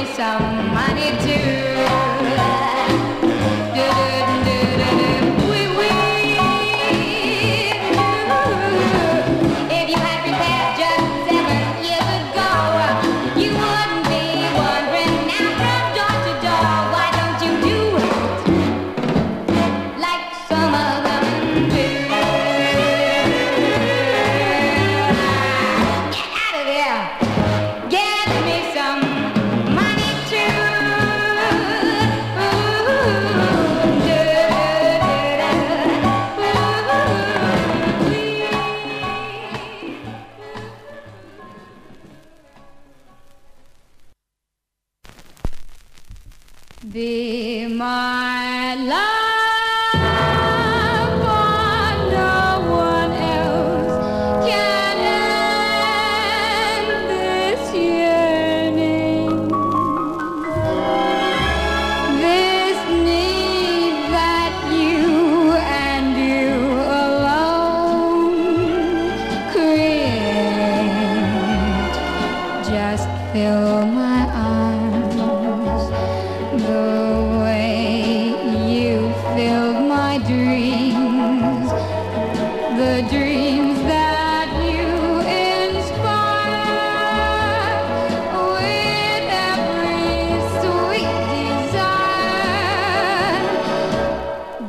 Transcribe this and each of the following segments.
some money too. Be my love,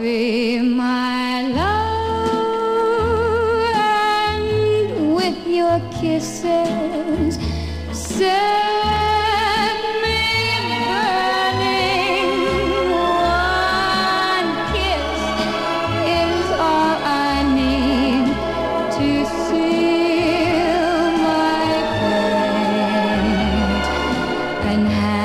be my love, and with your kisses, set me burning. One kiss is all I need to seal my fate and. have.